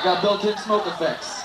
I got built-in smoke effects.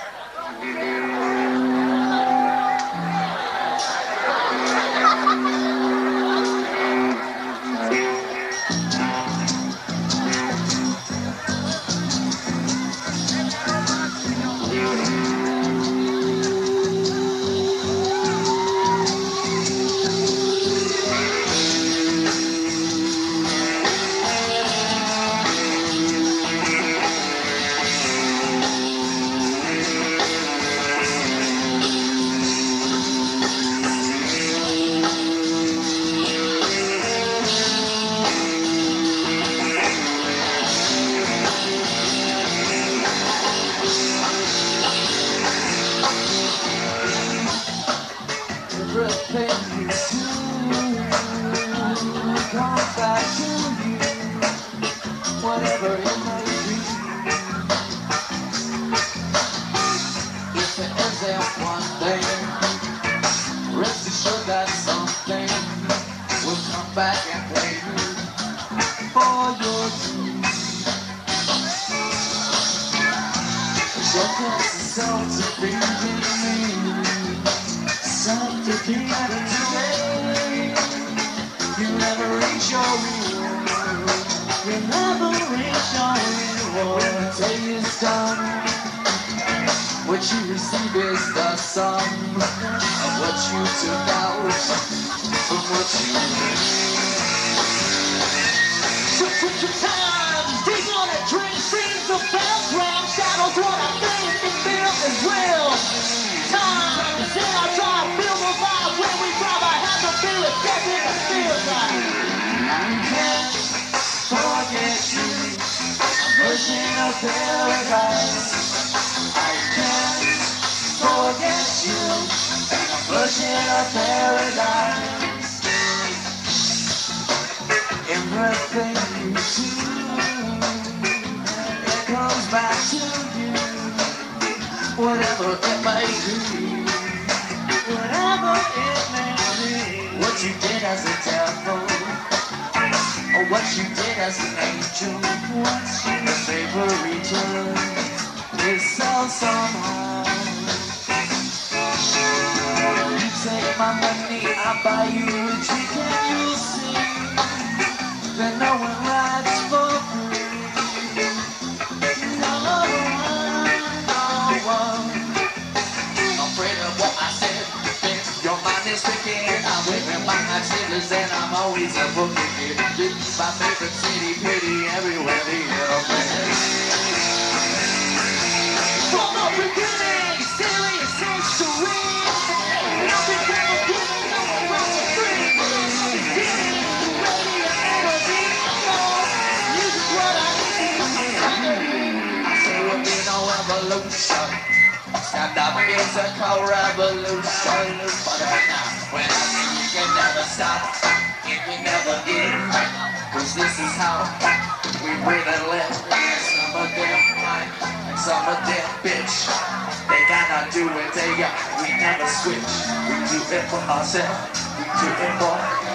Back to you, whatever pay you happened today. You never reach your reward. You never reach your reward. The day is done. What you receive is the sum of what you took out from what you gave. A paradise. I can't forget you. Paradise. Everything you do, it comes back to you. Whatever it may be, whatever it may be. What you did as a devil, or what you did as an angel, you favor return is so somehow. You take my money, I buy you a drink and you see that no one rides for free. No one, no one. I'm afraid of what I said. Your mind is tricky. I'm wearing my shivers and I'm always a bookie. My favorite city, pretty be no evolution. Stand up musical revolution. But when I say we can never stop, it can never end. Cause this is how we breathe and live. And some of them fine, and some of them bitch. They cannot do it, they got, we never switch. We do it for ourselves, we do it for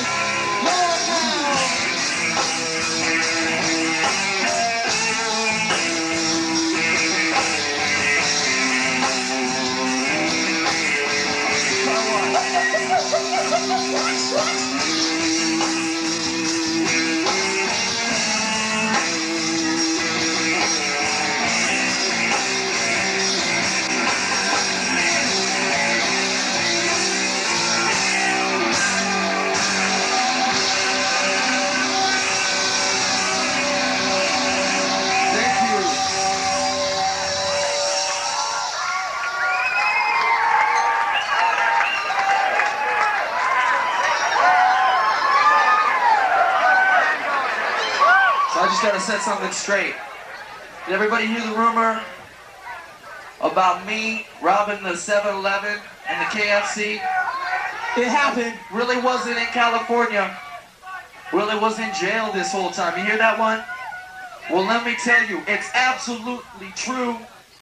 I just gotta set something straight. Did everybody hear the rumor about me robbing the 7-Eleven and the KFC? It happened. Really wasn't in California. Really was in jail this whole time. You hear that one? Well, let me tell you, it's absolutely true.